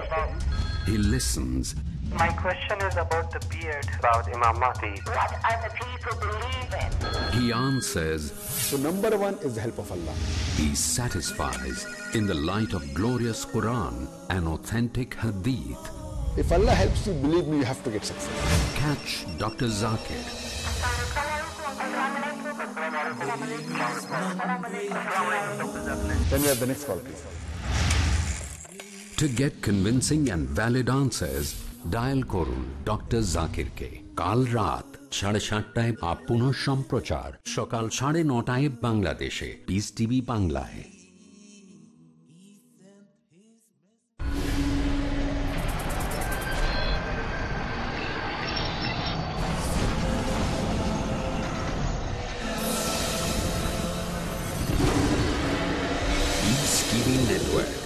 question. He listens. My question is about the beard. About Imam Mahdi. What are the people believe in? He answers. So number one is the help of Allah. He satisfies in the light of glorious Quran and authentic Hadith. If Allah helps you, believe me, you have to get success. Catch Dr. Zakir Then we have the next call, please. To get convincing and valid answers. Dial করুন doctor জাকিরকে কাল রাত সাড়ে সাতটায় up পুনঃ সম্প্রচার। সকাল সাড়ে নটায় বাংলাদেশে। পিস টিভি বাংলায়। Network,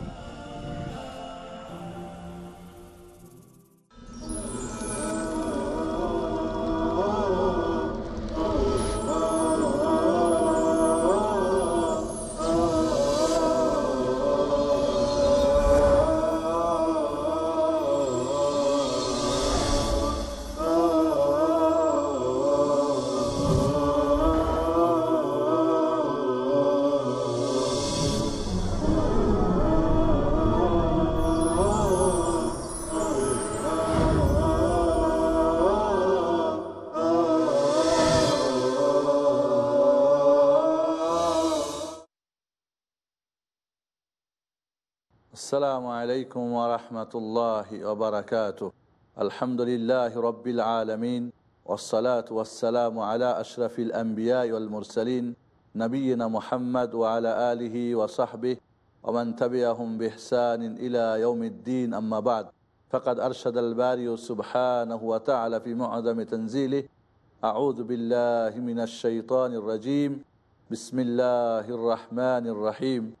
السلام عليكم ورحمة الله وبركاته. الحمد لله رب العالمين والصلاة والسلام على أشرف الأنبياء والمرسلين نبينا محمد وعلى آله وصحبه ومن تبعهم بإحسان إلى يوم الدين أما بعد. فقد أرشد الباري سبحانه وتعالى في معظم تنزيله أعوذ بالله من الشيطان الرجيم. بسم الله الرحمن الرحيم.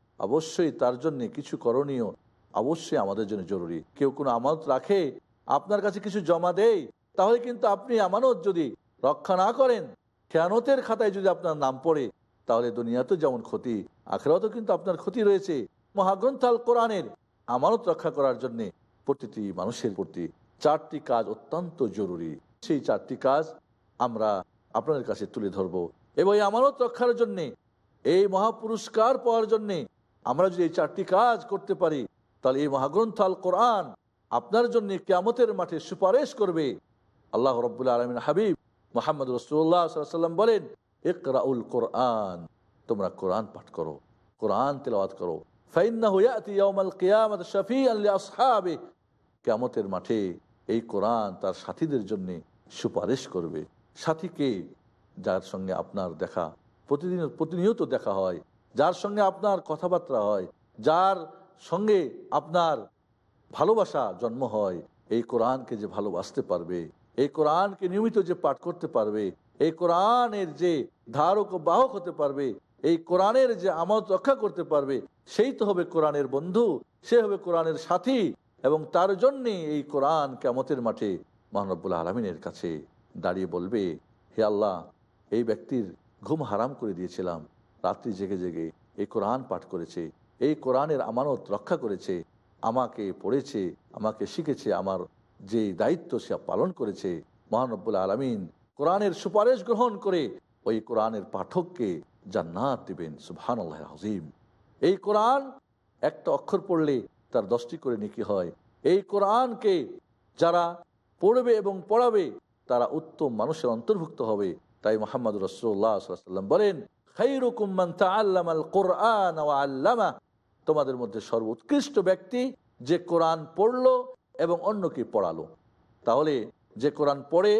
অবশ্যই তার জন্য কিছু করণীয় অবশ্যই আমাদের জন্য জরুরি। কেউ কোনো আমানত রাখে, আপনার কাছে কিছু জমা দেয়, তাহলে কিন্তু আপনি আমানত যদি রক্ষা না করেন, খেয়ানতের খাতায় যদি আপনার নাম পড়ে, তাহলে দুনিয়াতেও যেমন ক্ষতি, আখেরাতেও কিন্তু আপনার ক্ষতি রয়েছে। মহাগ্রন্থাল কোরআনের আমানত রক্ষা করার জন্যে প্রতিটি মানুষের প্রতি চারটি কাজ অত্যন্ত জরুরি। সেই চারটি কাজ আমরা আপনাদের কাছে তুলে ধরব। এবং এই আমানত রক্ষার জন্যে, এই মহাপুরস্কার পাওয়ার জন্যে আমরা যদি এই চারটি কাজ করতে পারি, তাহলে এই মহাগ্রন্থ আল কোরআন আপনার জন্য কেয়ামতের মাঠে সুপারিশ করবে। আল্লাহ রব্বুল্লা আলমিন হাবিব মোহাম্মদ রসুল্লাহ সাল্লাম বলেন, ইকরাউল কোরআন তোমরা কোরআন পাঠ করো, কোরআন তেলাওয়াত করো। কেমতের মাঠে এই কোরআন তার সাথীদের জন্য সুপারিশ করবে। সাথীকে যার সঙ্গে আপনার দেখা, প্রতিদিন প্রতিনিয়ত দেখা হয় যার সঙ্গে আপনার কথাবার্তা হয়, যার সঙ্গে আপনার ভালোবাসা জন্ম হয়, এই কোরআনকে যে ভালোবাসতে পারবে, এই কোরআনকে নিয়মিত যে পাঠ করতে পারবে, এই কোরআনের যে ধারক বাহক হতে পারবে, এই কোরআনের যে আমত রক্ষা করতে পারবে, সেই তো হবে কোরআনের বন্ধু, সে হবে কোরআনের সাথী এবং তার জন্যে এই কোরআন কেমতের মাঠে মহানব্বুল আলমিনের কাছে দাঁড়িয়ে বলবে, হে আল্লাহ, এই ব্যক্তির ঘুম হারাম করে দিয়েছিলাম রাত্রি জেগে জেগে এই কোরআন পাঠ করেছে, এই কোরআনের আমানত রক্ষা করেছে, আমাকে পড়েছে, আমাকে শিখেছে, আমার যে দায়িত্ব সে পালন করেছে। মহানব্বুল আলমিন কোরআনের সুপারিশ গ্রহণ করে ওই কোরআনের পাঠককে জান্নাত দিবেন সুবহান আল্লাহ এই কোরআন একটা অক্ষর পড়লে তার দশটি করে নিকি হয়। এই কোরআনকে যারা পড়বে এবং পড়াবে, তারা উত্তম মানুষের অন্তর্ভুক্ত হবে। তাই মোহাম্মদ রসুল্লাহাম বলেন তোমাদের মধ্যে সর্বোৎকৃষ্ট ব্যক্তি যে কোরআন পড়ল এবং অন্যকে পড়ালো। তাহলে যে কোরআন পড়ে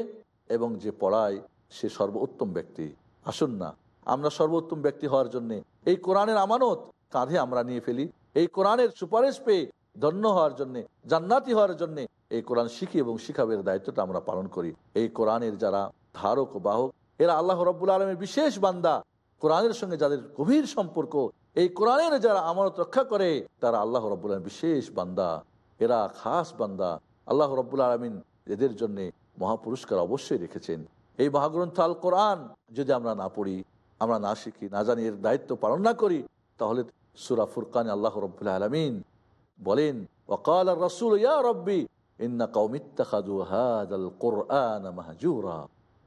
এবং যে পড়ায় সে সর্বোত্তম ব্যক্তি। আসুন না, আমরা সর্বোত্তম ব্যক্তি হওয়ার জন্য এই কোরআনের আমানত কাঁধে আমরা নিয়ে ফেলি। এই কোরআনের সুপারিশ পেয়ে ধন্য হওয়ার জন্য, জান্নাতি হওয়ার জন্য এই কোরআন শিখি এবং শিখাবের দায়িত্বটা আমরা পালন করি। এই কোরআনের যারা ধারক বাহক, এরা আল্লাহ রব্বুল আলমের বিশেষ বান্দা। কোরআনের সঙ্গে যাদের গভীর সম্পর্ক, এই কোরআনের যারা আমানত রক্ষা করে, তারা আল্লাহ রব্বুল বিশেষ বান্দা। এরা খাস বান্দা। আল্লাহ রব্বুল আলমিন এদের জন্য মহাপুরস্কার অবশ্যই রেখেছেন। এই মহাগ্রন্থ আল কোরআন, যদি আমরা না পড়ি, আমরা না শিখি, না জানি এর দায়িত্ব পালন না করি, তাহলে সুরা ফুরকান আল্লাহ রব্বুল আলমিন বলেন ওকাল রসুল, ইয়া রব্বি, ইন্না কৌমিত্তাখাদু হাদাল কোরআন মাহজুরা।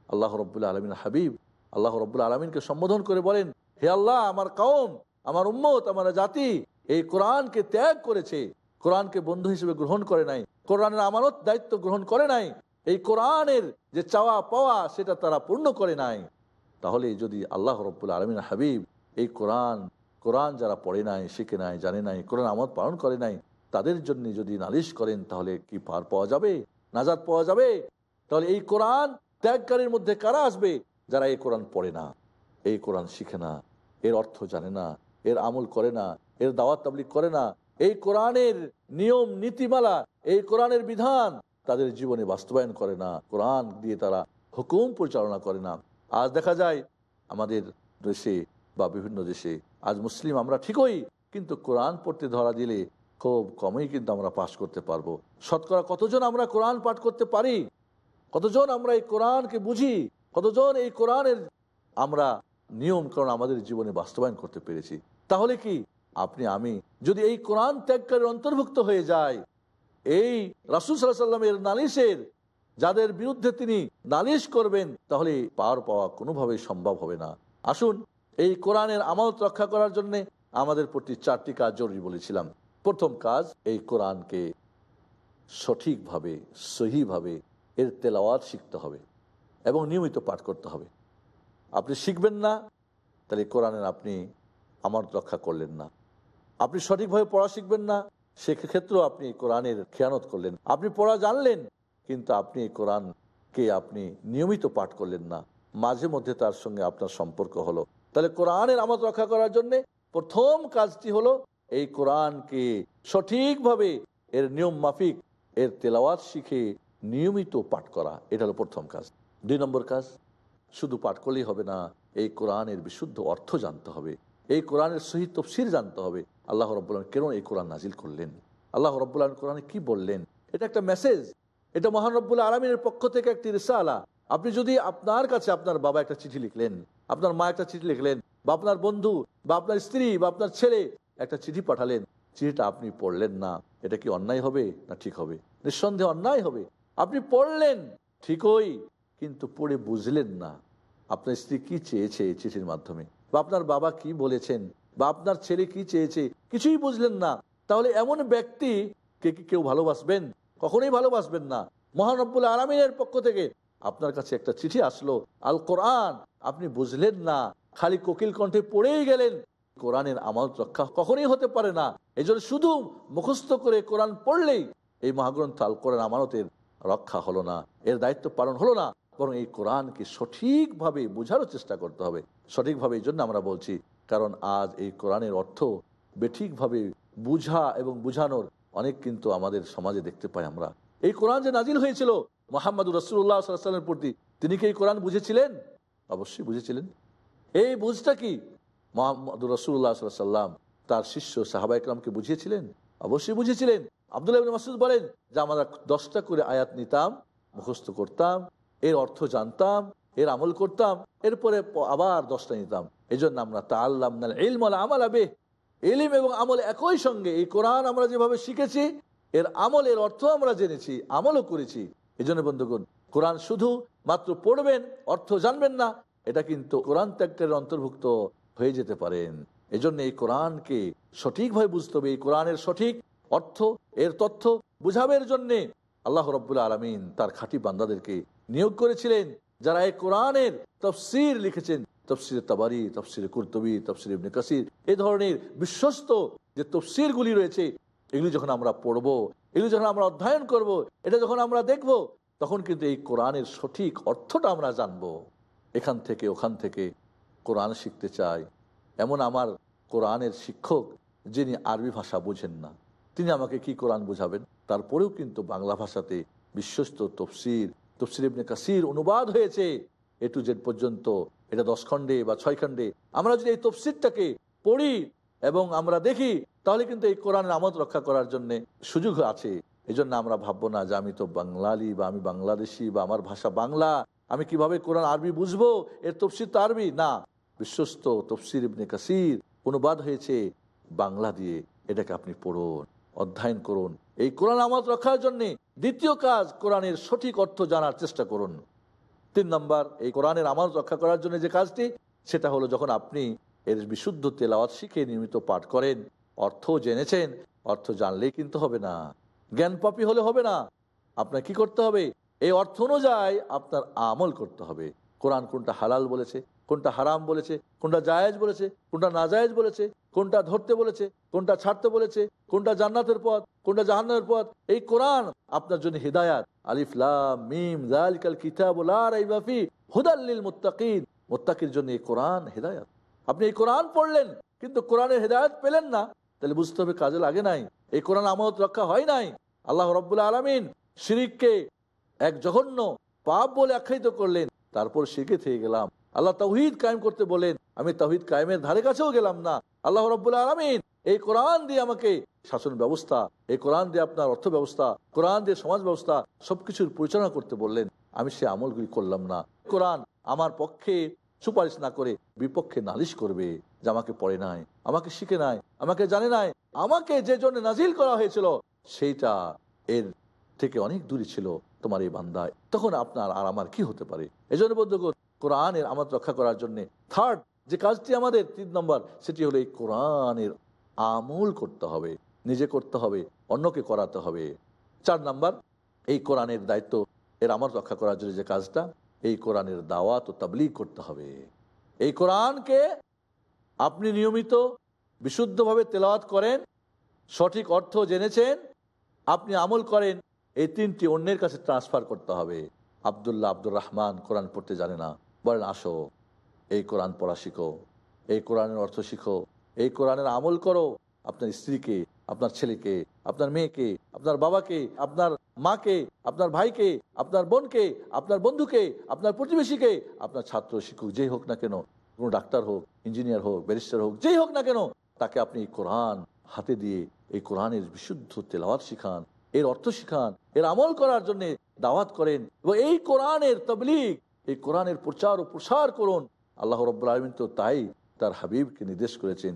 আল্লাহ রব্বুল আলমিন হাবিব আল্লাহ রব্বুল আলমিনকে সম্বোধন করে বলেন, হে আল্লাহ, আমার কওম, আমার উম্মত, আমার জাতি, এই কোরআনকে ত্যাগ করেছে। কোরআনকে বন্ধু হিসেবে গ্রহণ করে নাই। কোরআনের আমানত, দায়িত্ব গ্রহণ করে নাই। এই কোরআনের যে চাওয়া পাওয়া, সেটা তারা পূর্ণ করে নাই। তাহলে যদি আল্লাহ রব্বুল আলমিন হাবিব এই কোরআন কোরআন যারা পড়ে নাই, শিখে নাই, জানে নাই, কোরআন আমদ পালন করে নাই, তাদের জন্য যদি নালিশ করেন, তাহলে কি পার পাওয়া যাবে? নাজাদ পাওয়া যাবে? তাহলে এই কোরআন ত্যাগকারীর মধ্যে কারা আসবে? যারা এই কোরআন পড়ে না, এই কোরআন শিখে না, এর অর্থ জানে না, এর আমল করে না, এর দাওয়াত তাবলিক করে না, এই কোরআনের নিয়ম, নীতিমালা, এই কোরআনের বিধান তাদের জীবনে বাস্তবায়ন করে না, কোরআন দিয়ে তারা হুকুম পরিচালনা করে না। আজ দেখা যায় আমাদের দেশে বা বিভিন্ন দেশে, আজ মুসলিম আমরা ঠিকই, কিন্তু কোরআন পড়তে ধরা দিলে খুব কমই কিন্তু আমরা পাশ করতে পারব। শতকরা কতজন আমরা কোরআন পাঠ করতে পারি? কতজন আমরা এই কোরআনকে বুঝি? কতজন এই কোরআনের আমরা নিয়ম কারণ আমাদের জীবনে বাস্তবায়ন করতে পেরেছি? তাহলে কি আপনি, আমি যদি এই কোরআন ত্যাগকারীর অন্তর্ভুক্ত হয়ে যায় এই রাসুল সাল্লাহ সাল্লামের নালিশের, যাদের বিরুদ্ধে তিনি নালিশ করবেন, তাহলে পার পাওয়া কোনোভাবেই সম্ভব হবে না। আসুন, এই কোরআনের আমানত রক্ষা করার জন্যে আমাদের প্রতি চারটি কাজ জরুরি বলেছিলাম। প্রথম কাজ, এই কোরআনকে সঠিকভাবে, সহিভাবে এর তেলাওয়াত শিখতে হবে। এবং নিয়মিত পাঠ করতে হবে। আপনি শিখবেন না, তাহলে কোরআনের আপনি আমার রক্ষা করলেন না। আপনি সঠিকভাবে পড়া শিখবেন না, সেক্ষেত্রেও আপনি কোরআনের খেয়ানত করলেন। আপনি পড়া জানলেন, কিন্তু আপনি কোরআনকে আপনি নিয়মিত পাঠ করলেন না। মাঝে মধ্যে তার সঙ্গে আপনার সম্পর্ক হলো। তাহলে কোরআনের আমত রক্ষা করার জন্য প্রথম কাজটি হলো এই কোরআনকে সঠিকভাবে এর নিয়ম মাফিক, এর তেলাওয়াত শিখে নিয়মিত পাঠ করা। এটা হলো প্রথম কাজ। দুই নম্বর কাজ, শুধু পাঠ করলেই হবে না, এই কোরআনের বিশুদ্ধ অর্থ জানতে হবে, এই কোরআনের সহি তফসির জানতে হবে। আল্লাহ রব্বুল্লাহ কেন এই কোরআন নাজিল করলেন? আল্লাহ রব্বুল্লাহ কোরআনে কি বললেন? এটা একটা মেসেজ এটা মহান রব্বুল্লাহ আলমিনের পক্ষ থেকে একটি রিসালা। আপনি যদি আপনার কাছে আপনার বাবা একটা চিঠি লিখলেন, আপনার মা একটা চিঠি লিখলেন, বা আপনার বন্ধু, বা আপনার স্ত্রী, বা আপনার ছেলে একটা চিঠি পাঠালেন, চিঠিটা আপনি পড়লেন না, এটা কি অন্যায় হবে না ঠিক হবে? নিঃসন্দেহে অন্যায় হবে। আপনি পড়লেন, ঠিকই কিন্তু পড়ে বুঝলেন না। আপনার স্ত্রী কি চেয়েছে এই চিঠির মাধ্যমে? বা আপনার বাবা কি বলেছেন? বা আপনার ছেলে কি চেয়েছে? কিছুই বুঝলেন না। তাহলে এমন ব্যক্তি কে কি কেউ ভালোবাসবেন? কখনোই ভালোবাসবেন না। মহানব্বুল আলমিনের পক্ষ থেকে আপনার কাছে একটা চিঠি আসলো। আল কোরআন, আপনি বুঝলেন না। খালি কোকিল কণ্ঠে পড়েই গেলেন। কোরআনের আমানত রক্ষা কখনোই হতে পারে না। এই শুধু মুখস্থ করে কোরআন পড়লেই এই মহাগ্রন্থ আল কোরআন আমানতের রক্ষা হলো না। এর দায়িত্ব পালন হলো না। বরং এই কোরআনকে সঠিকভাবে বোঝারও চেষ্টা করতে হবে। সঠিকভাবে এই জন্য আমরা বলছি, কারণ আজ এই কোরআনের অর্থ বেঠিকভাবে বুঝা এবং বুঝানোর অনেক কিন্তু আমাদের সমাজে দেখতে পাই আমরা। এই কোরআন যে নাজিল হয়েছিল মোহাম্মদ রসুল্লাহ সাল্লামের প্রতি, তিনি কি এই কোরআন বুঝেছিলেন? অবশ্যই বুঝেছিলেন। এই বুঝটা কি? মোহাম্মদ রসুল্লাহ সাল্লাম তার শিষ্য সাহাবা ইকরামকে বুঝিয়েছিলেন? অবশ্যই বুঝেছিলেন আবদুল্লাহ মাসুদ বলেন যে, আমরা দশটা করে আয়াত নিতাম, মুখস্থ করতাম এর অর্থ জানতাম, এর আমল করতাম, এরপরে আবার দশটা নিতাম। এই জন্য আমরা তা আল্লাহ আমল আবে এলিম এবং আমল একই সঙ্গে এই কোরআন আমরা যেভাবে শিখেছি, এর আমলের অর্থ আমরা জেনেছি, আমলও করেছি। এই জন্য বন্ধুগণ, কোরআন শুধু মাত্র পড়বেন, অর্থ জানবেন না, এটা কিন্তু কোরআন ত্যাগের অন্তর্ভুক্ত হয়ে যেতে পারেন এজন্য এই কোরআনকে সঠিকভাবে বুঝতে হবে, এই কোরআনের সঠিক অর্থ, এর তথ্য বুঝাবের জন্যে আল্লাহ রব্বুল্লা আলমিন তার খাঁটি বান্দাদেরকে নিয়োগ করেছিলেন, যারা এই কোরআনের তফসির লিখেছেন। তফসির তাবারি, তফসির কুর্তবি, তফসির ইবনে কাসির এই ধরনের বিশ্বস্ত যে তফসিরগুলি রয়েছে, এগুলি যখন আমরা পড়ব, এগুলি যখন আমরা অধ্যয়ন করব, এটা যখন আমরা দেখব, তখন কিন্তু এই কোরআনের সঠিক অর্থটা আমরা জানব। এখান থেকে, ওখান থেকে কোরআন শিখতে চাই। এমন আমার কোরআনের শিক্ষক, যিনি আরবি ভাষা বুঝেন না, তিনি আমাকে কি কোরআন বোঝাবেন? তারপরেও কিন্তু বাংলা ভাষাতে বিশ্বস্ত তফসির তফসির ইবনে কাসির অনুবাদ হয়েছে। এ টু জেড পর্যন্ত, এটা দশ খণ্ডে বা ছয় খণ্ডে। আমরা যদি এই তফসিরটাকে পড়ি এবং আমরা দেখি, তাহলে কিন্তু এই কোরআনের আমদ রক্ষা করার জন্য সুযোগ আছে। এই জন্য আমরা ভাববো না যে আমি তো বাঙালি বা আমি বাংলাদেশি বা আমার ভাষা বাংলা, আমি কীভাবে কোরআন আরবি বুঝব? এর তফসির তো আরবি। না, বিশ্বস্ত তফসির ইবনে কাসির অনুবাদ হয়েছে বাংলা দিয়ে। এটাকে আপনি পড়ুন, অধ্যয়ন করুন এই কোরআন আমদ রক্ষার জন্য দ্বিতীয় কাজ কোরআনের সঠিক অর্থ জানার চেষ্টা করুন। তিন নম্বর, এই কোরআনের আমল রক্ষা করার জন্য যে কাজটি, সেটা হলো যখন আপনি এর বিশুদ্ধ তেলাওয়াত শিখে নিয়মিত পাঠ করেন, অর্থ জেনেছেন, অর্থ জানলেই কিন্তু হবে না। জ্ঞান পাপি হলে হবে না। আপনার কি করতে হবে? এই অর্থ অনুযায়ী আপনার আমল করতে হবে। কোরআন কোনটা হালাল বলেছে কোনটা হারাম বলেছে, কোনটা জায়েজ বলেছে, কোনটা নাজায়েজ বলেছে, কোনটা ধরতে বলেছে, কোনটা ছাড়তে বলেছে, কোনটা জান্নাতের পথ, কোনটা জাহান্নামের পথ। এই কোরআন আপনার জন্য হিদায়াত। আলিফলাম জন্য এই কোরআন হিদায়াত। আপনি এই কোরআন পড়লেন, কিন্তু কোরআনের হেদায়ত পেলেন না। তাহলে বুঝতে হবে কাজে লাগে নাই। এই কোরআন আমত রক্ষা হয় নাই। আল্লাহ রব্বুল্লাহ আলমিন শিরিককে এক জঘন্য পাপ বলে আখ্যায়িত করলেন। তারপর শিখে থেকে গেলাম। আল্লাহ তৌহিদ কায়েম করতে বলেন, আমি তৌহিদ কায়েমের ধারে কাছেও গেলাম না। আল্লাহ রব্বুল্লাহ আলমিন এই কোরআন দিয়ে আমাকে শাসন ব্যবস্থা, এই কোরআন দিয়ে আপনার অর্থ ব্যবস্থা, কোরআন দিয়ে সমাজ ব্যবস্থা, সবকিছুর পরিচালনা করতে বললেন। আমি সে আমলগুলি করলাম না। কোরআন আমার পক্ষে সুপারিশ না করে বিপক্ষে নালিশ করবে, যে আমাকে পড়ে নাই, আমাকে শিখে নাই, আমাকে জানে নাই, আমাকে যে জন্য নাজিল করা হয়েছিল, সেইটা এর থেকে অনেক দূরে ছিল তোমার এই বান্দায়। তখন আপনার আর আমার কি হতে পারে? এই জন্য বন্ধুগণ কোরআনের আমার রক্ষা করার জন্য। থার্ড যে কাজটি আমাদের, তিন নম্বর, সেটি হলো এই কোরআনের আমল করতে হবে, নিজে করতে হবে, অন্যকে করাতে হবে। চার নাম্বার, এই কোরআনের দায়িত্ব, এর আমার রক্ষা করার জন্য যে কাজটা, এই কোরআনের দাওয়াত ও তাবলিগ করতে হবে। এই কোরআনকে আপনি নিয়মিত, বিশুদ্ধভাবে তেলাওয়াত করেন, সঠিক অর্থ জেনেছেন, আপনি আমল করেন, এই তিনটি অন্যের কাছে ট্রান্সফার করতে হবে। আবদুল্লাহ আব্দুর রহমান কোরআন পড়তে জানে না। বলেন আসো, এই কোরআন পড়া শিখো, এই কোরআনের অর্থ শিখো, এই কোরআনের আমল করো। আপনার স্ত্রীকে, আপনার ছেলেকে, আপনার মেয়েকে, আপনার বাবাকে, আপনার মাকে, আপনার ভাইকে, আপনার বোনকে, আপনার বন্ধুকে, আপনার প্রতিবেশীকে, আপনার ছাত্র, শিক্ষক, যেই হোক না কেন, কোনো ডাক্তার হোক, ইঞ্জিনিয়ার হোক, ব্যারিস্টার হোক, যেই হোক না কেন, তাকে আপনি এই কোরআন হাতে দিয়ে এই কোরআনের বিশুদ্ধ তেলাওয়াত শিখান, এর অর্থ শিখান, এর আমল করার জন্য দাওয়াত করেন। এবং এই কোরআনের তবলিগ এই কোরআনের প্রচার ও প্রসার করুন। আল্লাহ রব্বুল আলমিন তো তাই তার হাবিবকে নির্দেশ করেছেন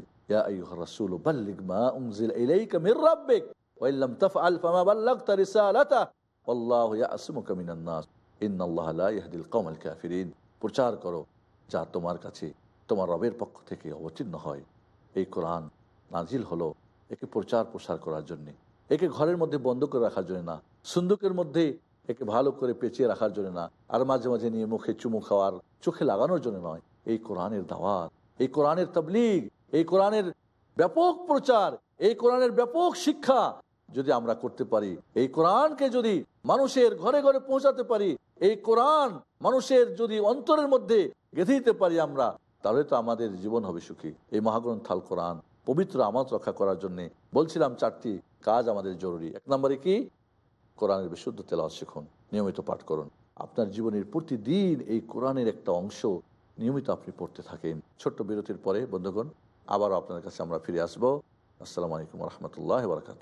প্রচার করো, যা তোমার কাছে, তোমার রবের পক্ষ থেকে অবতীর্ণ হয়। এই কোরআন নাজিল হলো একে প্রচার প্রসার করার জন্যে। একে ঘরের মধ্যে বন্ধ করে রাখার জন্য না, সুন্দুকের মধ্যে একে ভালো করে পেঁচিয়ে রাখার জন্য না, আর মাঝে মাঝে নিয়ে মুখে চুমু খাওয়ার চোখে লাগানোর জন্য নয়। এই কোরআনের দাওয়াত, এই কোরআনের তবলিগ, এই কোরআনের ব্যাপক প্রচার, এই কোরআনের ব্যাপক শিক্ষা যদি আমরা করতে পারি, এই কোরআনকে যদি মানুষের ঘরে ঘরে পৌঁছাতে পারি, এই কোরআন মানুষের যদি অন্তরের মধ্যে গেঁথে দিতে পারি আমরা, তাহলে তো আমাদের জীবন হবে সুখী। এই মহাগ্রন্থ আল কোরআন, পবিত্র আমাত রক্ষা করার জন্যে বলছিলাম চারটি কাজ আমাদের জরুরি। এক নম্বরে কি? কোরআনের বিশুদ্ধ তেলাওয়াত শিখুন, নিয়মিত পাঠ করুন। আপনার জীবনের প্রতিদিন এই কোরআনের একটা অংশ নিয়মিত আপনি পড়তে থাকেন। ছোট্ট বিরতির পরে, বন্ধুগণ, আবারও আপনার কাছে আমরা ফিরে আসব। আসসালামু আলাইকুম রহমতুল্লাহ বারকাত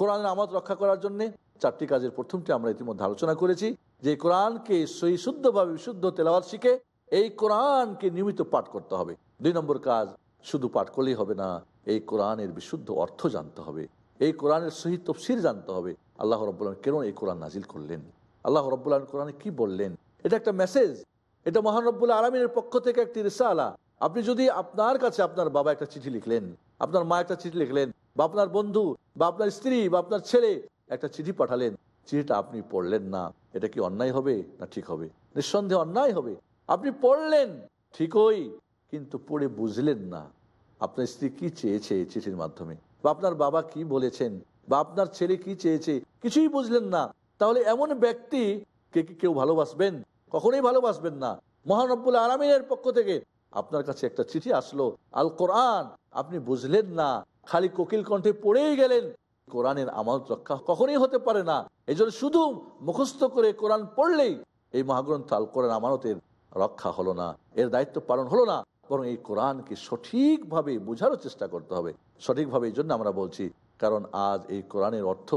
কোরআনের আমাদ রক্ষা করার জন্য চারটি কাজের প্রথমটি আমরা ইতিমধ্যে আলোচনা করেছি। যে কোরআনকে সই শুদ্ধভাবে বিশুদ্ধ তেলাওয়াত শিখে এই কোরআনকে নিয়মিত পাঠ করতে হবে। দুই নম্বর কাজ, শুধু পাঠ করলেই হবে না, এই কোরআনের বিশুদ্ধ অর্থ জানতে হবে। এই কোরআনের সহি তফসির জানতে হবে। আল্লাহ রব্বুল্লাহ কেন এই কোরআন নাজিল করলেন? আল্লাহ রব্বুল্লাহ কোরআনে কি বললেন? এটা একটা মেসেজ। এটা মহান রব্বুল্লাহ আলমীর পক্ষ থেকে একটি রিসালা। আপনি যদি আপনার কাছে আপনার বাবা একটা চিঠি লিখলেন, আপনার মা একটা চিঠি লিখলেন বা আপনার বন্ধু, বা আপনার স্ত্রী, বা আপনার ছেলে একটা চিঠি পাঠালেন। চিঠিটা আপনি পড়লেন না। এটা কি অন্যায় হবে না ঠিক হবে? নিঃসন্দেহে অন্যায় হবে। আপনি পড়লেন ঠিকই কিন্তু পড়ে বুঝলেন না। আপনার স্ত্রী কি চেয়েছে চিঠির মাধ্যমে? বা আপনার বাবা কি বলেছেন? বা আপনার ছেলে কি চেয়েছে? কিছুই বুঝলেন না। তাহলে এমন ব্যক্তি কে কি কেউ ভালোবাসবেন? কখনোই ভালোবাসবেন না। মহানব্বুল আলমিনের পক্ষ থেকে আপনার কাছে একটা চিঠি আসলো আল কোরআন আপনি বুঝলেন না। খালি কোকিল কণ্ঠে পড়েই গেলেন। কোরআনের আমানত রক্ষা কখনই হতে পারে না। এই শুধু মুখস্থ করে কোরআন পড়লেই এই মহাগ্রন্থ আল কোরআন আমানতের রক্ষা হলো না, এর দায়িত্ব পালন হলো না, বরং এই কোরআনকে সঠিকভাবে বোঝারও চেষ্টা করতে হবে। সঠিকভাবে এই জন্য আমরা বলছি, কারণ আজ এই কোরআনের অর্থ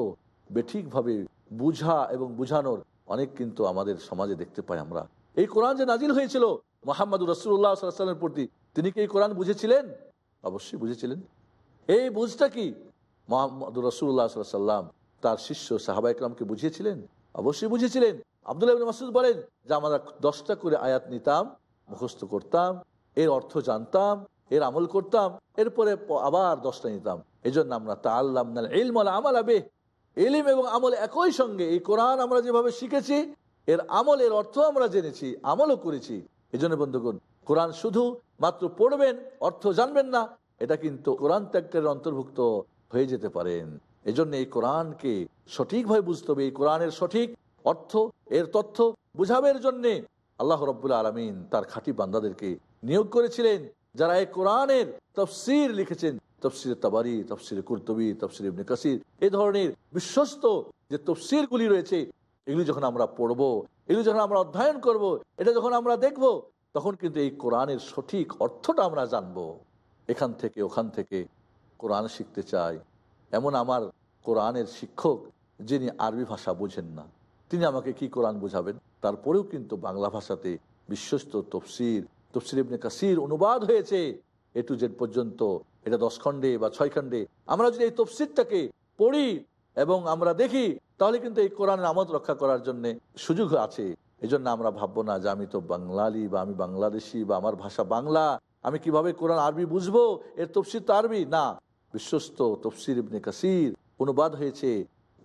বেঠিকভাবে বুঝা এবং বুঝানোর অনেক কিন্তু আমাদের সমাজে দেখতে পাই আমরা। এই কোরআন যে নাজিল হয়েছিল মোহাম্মদ রসুল্লাহ সাল্লামের প্রতি, তিনি কি এই কোরআন বুঝেছিলেন? অবশ্যই বুঝেছিলেন। এই বুঝটা কি? মোহাম্মদ রসুল্লাহ সাল্লাম তার শিষ্য সাহাবা ইকরামকে বুঝিয়েছিলেন? অবশ্যই বুঝেছিলেন। আবদুল্লাহ মাসুদ বলেন, যে আমরা দশটা করে আয়াত নিতাম, মুখস্থ করতাম, এর অর্থ জানতাম, এর আমল করতাম, এরপরে আবার দশটা নিতাম। এই জন্য আমরা তা আল্লাহ ইলমল আমল আবে এলিম এবং আমল একই সঙ্গে এই কোরআন আমরা যেভাবে শিখেছি, এর আমল, এর অর্থ আমরা জেনেছি, আমলও করেছি। এই জন্য বন্ধুগণ, কোরআন শুধু মাত্র পড়বেন, অর্থ জানবেন না এটা কিন্তু কোরআন ত্যাগের অন্তর্ভুক্ত হয়ে যেতে পারেন এই জন্য এই কোরআনকে সঠিকভাবে বুঝতে হবে। এই কোরআনের সঠিক অর্থ, এর তথ্য বুঝাবের জন্যে আল্লাহ রব্বুল আলমিন তার খাঁটি বান্দাদেরকে নিয়োগ করেছিলেন, যারা এই কোরআনের তফসির লিখেছেন। তফসির তাবারি, তফসির কুর্তবি, তফসির ইবনে কাসির এই ধরনের বিশ্বস্ত যে তফসিরগুলি রয়েছে, এগুলি যখন আমরা পড়ব, এগুলি যখন আমরা অধ্যয়ন করব, এটা যখন আমরা দেখব, তখন কিন্তু এই কোরআনের সঠিক অর্থটা আমরা জানব। এখান থেকে, ওখান থেকে কোরআন শিখতে চাই এমন আমার কোরআনের শিক্ষক যিনি আরবি ভাষা বোঝেন না, তিনি আমাকে কি কোরআন বোঝাবেন? তারপরেও কিন্তু বাংলা ভাষাতে বিশ্বস্ত তফসির তফসির ইবনে কাসির অনুবাদ হয়েছে। এ টু জেড পর্যন্ত এটা দশ খণ্ডে বা ছয় খণ্ডে আমরা যদি এই তফসিরটাকে পড়ি এবং আমরা দেখি, তাহলে কিন্তু এই কোরআনের আমদ রক্ষা করার জন্য সুযোগ আছে। এই জন্য আমরা ভাববো না যে আমি তো বাঙালি বা আমি বাংলাদেশি বা আমার ভাষা বাংলা। আমি কীভাবে কোরআন আরবি বুঝব? এর তফসির তো আরবি। না, বিশ্বস্ত তফসির ইবনে কাসির অনুবাদ হয়েছে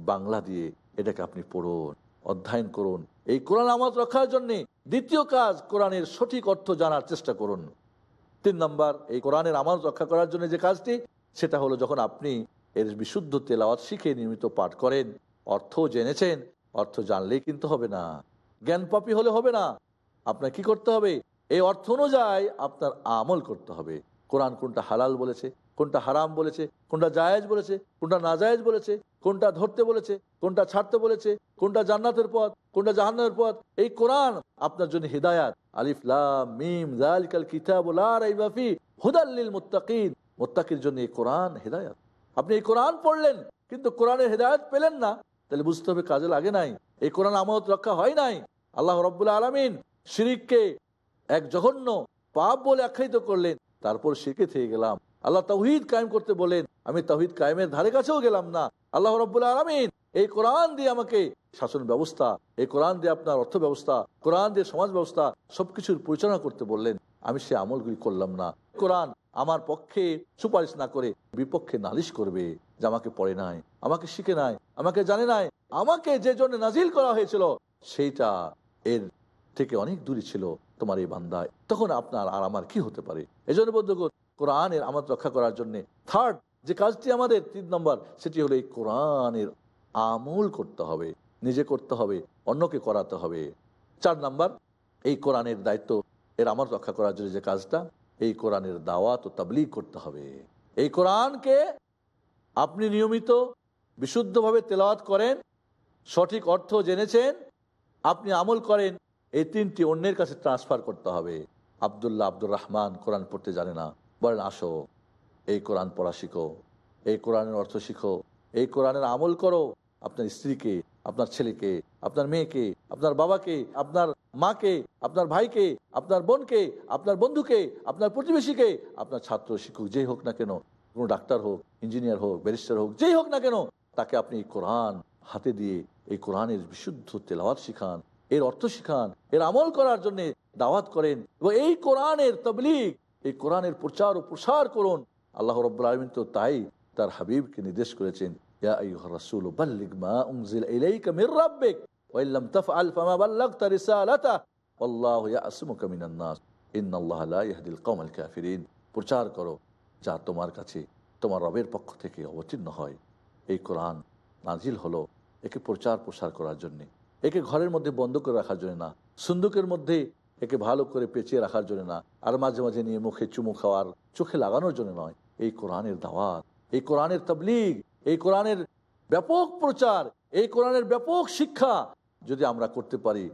বাংলা দিয়ে। এটাকে আপনি পড়ুন, অধ্যয়ন করুন। এই কোরআন আমদ রক্ষার জন্য দ্বিতীয় কাজ কোরআনের সঠিক অর্থ জানার চেষ্টা করুন। তিন নম্বর, এই কোরআনের আমানত রক্ষা করার জন্য যে কাজটি, সেটা হলো যখন আপনি এর বিশুদ্ধ তেলাওয়াত শিখে নিয়মিত পাঠ করেন, অর্থ জেনেছেন, অর্থ জানলেই কিন্তু হবে না। জ্ঞান পাপি হলে হবে না। আপনার কি করতে হবে? এই অর্থ অনুযায়ী আপনার আমল করতে হবে। কোরআন কোনটা হালাল বলেছে, কোনটা হারাম বলেছে, কোনটা জায়েজ বলেছে, কোনটা নাজায়েজ বলেছে, কোনটা ধরতে বলেছে, কোনটা ছাড়তে বলেছে, কোনটা জান্নাতের পথ, কোনটা জাহান্নাতের পথ। এই কোরআন আপনার জন্য হিদায়াত। আলিফ, লাম, মিম জালিকাল মুত্তাকির জন্য এই কোরআন হিদায়াত। আপনি এই কোরআন পড়লেন, কিন্তু কোরআনের হেদায়ত পেলেন না। তাহলে বুঝতে হবে কাজে লাগে নাই। এই কোরআন আমত রক্ষা হয় নাই। আল্লাহ রব্বুল আলমিন শিরিককে এক জঘন্য পাপ বলে আখ্যায়িত করলেন। তারপর শিরকে থেকে গেলাম। আল্লাহ তৌহিদ কায়েম করতে বলেন আমি তৌহিদ কায়েমের ধারে কাছেও গেলাম না। আল্লাহ রব্বুল আলমিন এই কোরআন দিয়ে আমাকে শাসন ব্যবস্থা, এই কোরআন দিয়ে আপনার অর্থ ব্যবস্থা, কোরআন দিয়ে সমাজ ব্যবস্থা, সবকিছুর পরিচালনা করতে বললেন। আমি সে আমলগুলি করলাম না। কোরআন আমার পক্ষে সুপারিশ না করে বিপক্ষে নালিশ করবে, যে আমাকে পড়ে নাই, আমাকে শিখে নাই, আমাকে জানে নাই, আমাকে যে জন্য নাজিল করা হয়েছিল, সেইটা এর থেকে অনেক দূরে ছিল। তোমার এই বান্দায়। তখন আপনার আর আমার কি হতে পারে? এই জন্য বন্ধুগণ কোরআনের আমার রক্ষা করার জন্য থার্ড যে কাজটি আমাদের, তিন নম্বর, সেটি হলো এই কোরআনের আমল করতে হবে, নিজে করতে হবে, অন্যকে করাতে হবে। চার নাম্বার, এই কোরআনের দায়িত্ব এর আমার রক্ষা করার জন্য যে কাজটা, এই কোরআনের দাওয়াত ও তাবলিগ করতে হবে। এই কোরআনকে আপনি নিয়মিত, বিশুদ্ধভাবে তেলাওয়াত করেন, সঠিক অর্থ জেনেছেন, আপনি আমল করেন এই তিনটি অন্যের কাছে ট্রান্সফার করতে হবে। আবদুল্লাহ আব্দুর রহমান কোরআন পড়তে জানে না। বলেন, আসো, এই কোরআন পড়া শিখো, এই কোরআনের অর্থ শিখো, এই কোরআনের আমল করো। আপনার স্ত্রীকে, আপনার ছেলেকে, আপনার মেয়েকে, আপনার বাবাকে, আপনার মাকে, আপনার ভাইকে, আপনার বোনকে, আপনার বন্ধুকে, আপনার প্রতিবেশীকে, আপনার ছাত্র, শিক্ষক, যেই হোক না কেন, কোনো ডাক্তার হোক, ইঞ্জিনিয়ার হোক, ব্যারিস্টার হোক, যেই হোক না কেন, তাকে আপনি কোরআন হাতে দিয়ে, এই কোরআনের বিশুদ্ধ তেলাওয়াত শিখান। এর অর্থ শিখান, এর আমল করার জন্য দাওয়াত করেন এবং এই কোরআনের তবলিগ, এই কোরআনের প্রচার ও প্রসার করুন। আল্লাহ রব্বুল আলমিন তো তাই তার হাবিবকে নির্দেশ করেছেন প্রচার করো, যা তোমার কাছে, তোমার রবের পক্ষ থেকে অবতীর্ণ হয়। এই কোরআন নাজিল হলো একে প্রচার প্রসার করার জন্য। একে ঘরের মধ্যে বন্ধ করে রাখার জন্য না। সুন্দুকের মধ্যে একে ভালো করে পেঁচিয়ে রাখার জন্য না। আর মাঝে মাঝে নিয়ে মুখে চুমু খাওয়ার চোখে লাগানোর জন্য নয়। এই কোরআনের দাওয়াত, এই কোরআনের তবলিগ, এই কোরআনের ব্যাপক প্রচার, এই কোরআনের ব্যাপক শিক্ষা যদি আমরা করতে পারি,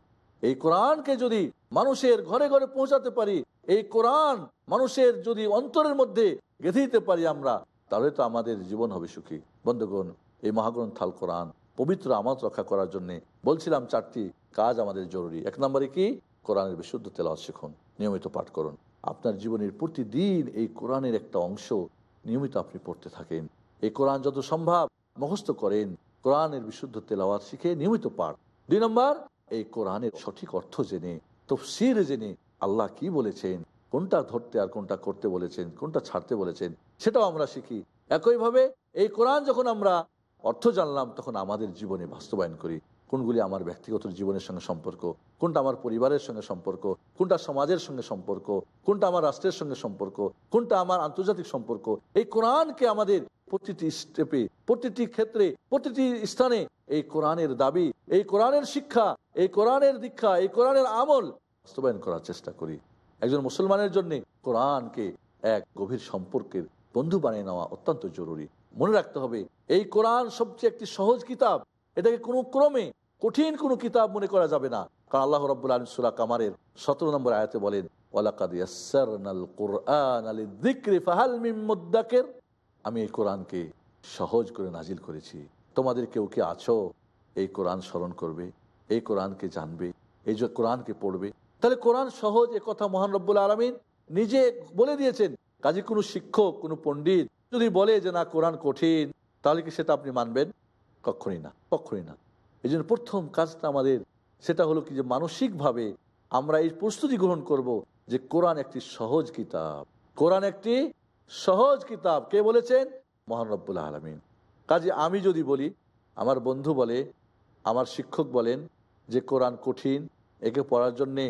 এই কোরআনকে যদি মানুষের ঘরে ঘরে পৌঁছাতে পারি, এই কোরআন মানুষের যদি অন্তরের মধ্যে গেঁথে দিতে পারি আমরা, তাহলে তো আমাদের জীবন হবে সুখী। বন্ধুগণ, এই মহাগ্রন্থাল কোরআন পবিত্র আমানত রক্ষা করার জন্য বলছিলাম চারটি কাজ আমাদের জরুরি। এক নম্বরে কি? কোরআনের বিশুদ্ধ তেলাওয়াত শিখুন, নিয়মিত পাঠ করুন। আপনার জীবনের প্রতিদিন এই কোরআনের একটা অংশ নিয়মিত আপনি পড়তে থাকেন। এই কোরআন যত সম্ভব মুখস্থ করেন, কোরআনের বিশুদ্ধ তেলাওয়াত শিখে নিয়মিত পাঠ। দুই নম্বর, এই কোরআনের সঠিক অর্থ জেনে, তফসির জেনে আল্লাহ কি বলেছেন, কোনটা ধরতে আর কোনটা করতে বলেছেন, কোনটা ছাড়তে বলেছেন, সেটাও আমরা শিখি। একইভাবে এই কোরআন যখন আমরা অর্থ জানলাম, তখন আমাদের জীবনে বাস্তবায়ন করি। কোনগুলি আমার ব্যক্তিগত জীবনের সঙ্গে সম্পর্ক, কোনটা আমার পরিবারের সঙ্গে সম্পর্ক, কোনটা সমাজের সঙ্গে সম্পর্ক, কোনটা আমার রাষ্ট্রের সঙ্গে সম্পর্ক, কোনটা আমার আন্তর্জাতিক সম্পর্ক। এই কোরআনকে আমাদের প্রতিটি স্টেপে, প্রতিটি ক্ষেত্রে, প্রতিটি স্থানে এই কোরআনের দাবি, এই কোরআনের শিক্ষা, এই কোরআনের দীক্ষা, এই কোরআনের আমল বাস্তবায়ন করার চেষ্টা করি। একজন মুসলমানের জন্য কোরআনকে এক গভীর সম্পর্কের বন্ধু বানিয়ে নেওয়া অত্যন্ত জরুরি। মনে রাখতে হবে এই কোরআন সবচেয়ে একটি সহজ কিতাব। এটাকে কোনো ক্রমে কঠিন কোনো কিতাব মনে করা যাবে না। কারণ আল্লাহ রব্বুল আলম কামারের সতেরো নম্বর আয়তে বলেন আমি এই কোরআনকে সহজ করে নাজিল করেছি। তোমাদের কেউ কি আছো? এই কোরআন স্মরণ করবে, এই কোরআনকে জানবে, এই যে কোরআনকে পড়বে। তাহলে কোরআন সহজ, এ কথা মহান রব্বুল আলমিন নিজে বলে দিয়েছেন। কাজে কোনো শিক্ষক, কোনো পণ্ডিত যদি বলে যে না, কোরআন কঠিন তাহলে কি সেটা আপনি মানবেন? কখনই না কখনই না। এই জন্য প্রথম কাজটা আমাদের সেটা হলো কি যে মানসিকভাবে আমরা এই প্রস্তুতি গ্রহণ করব যে কোরআন একটি সহজ কিতাব। কোরআন একটি সহজ কিতাব। কে বলেছেন? মহান রব্বুল আলমিন। কাজে আমি যদি বলি, আমার বন্ধু বলে, আমার শিক্ষক বলেন যে কোরআন কঠিন, একে পড়ার জন্যে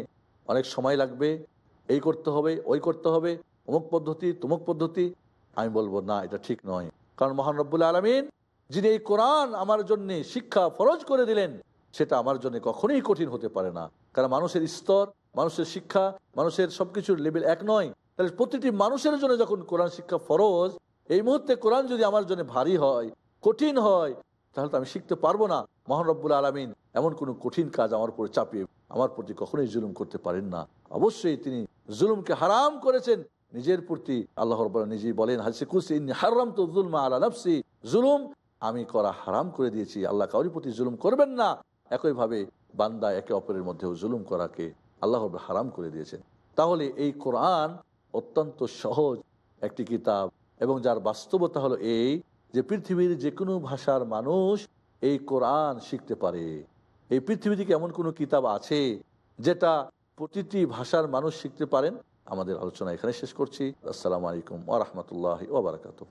অনেক সময় লাগবে, এই করতে হবে, ওই করতে হবে, অমুক পদ্ধতি, তুমুক পদ্ধতি, আমি বলব না, এটা ঠিক নয়। কারণ মহান রব্বুল আলমিন যিনি এই কোরআন আমার জন্য শিক্ষা ফরজ করে দিলেন, সেটা আমার জন্য কখনোই কঠিন হতে পারে না। কারণ মানুষের স্তর, মানুষের শিক্ষা, মানুষের সবকিছুর লেভেল এক নয়। তাহলে প্রতিটি মানুষের জন্য যখন কোরআন শিক্ষা ফরজ, এই মুহূর্তে কোরআন যদি আমার জন্য ভারী হয়, কঠিন হয়, তাহলে তো আমি শিখতে পারব না। মহান রব্বুল আলমিন এমন কোনো কঠিন কাজ আমার উপরে চাপিয়ে, আমার প্রতি কখনোই জুলুম করতে পারেন না। অবশ্যই তিনি জুলুমকে হারাম করেছেন নিজের প্রতি আল্লাহর নিজেই বলেন হাসি খুশি হারাম তো জুলমা আলা জুলুম আমি করা হারাম করে দিয়েছি, আল্লাহ কাউরি প্রতি জুলুম করবেন না। একইভাবে বান্দা একে অপরের মধ্যেও জুলুম করাকে আল্লাহ হারাম করে দিয়েছেন। তাহলে এই কোরআন অত্যন্ত সহজ একটি কিতাব এবং যার বাস্তবতা হলো এই যে পৃথিবীর যে কোনো ভাষার মানুষ এই কোরআন শিখতে পারে। এই পৃথিবী থেকে এমন কোনো কিতাব আছে যেটা প্রতিটি ভাষার মানুষ শিখতে পারেন? আমাদের আলোচনা এখানে শেষ করছি। আসসালামু আলাইকুম আ রহমতুল্লাহ ওয়া বারাকাতুহু।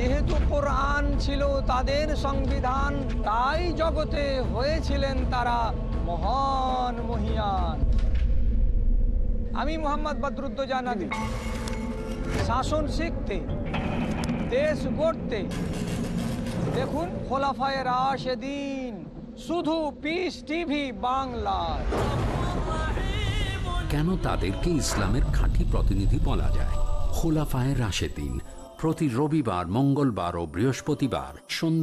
যেহেতু কোরআন ছিল তাদের সংবিধান, তাই জগতে হয়েছিলেন তারা মহান মহিয়ান। আমি মোহাম্মদ বদরুদ্দোজানাদি শাসন শিখতে, দেশ গড়তে, দেখুন খোলাফায় রাশেদিন, শুধু পিস টিভি বাংলায়। কেন তাদেরকে ইসলামের খাঁটি প্রতিনিধি বলা যায়? খোলাফায় রাশেদিন প্রতি রবিবার মঙ্গলবার ও বৃহস্পতিবার সন্ধ্যা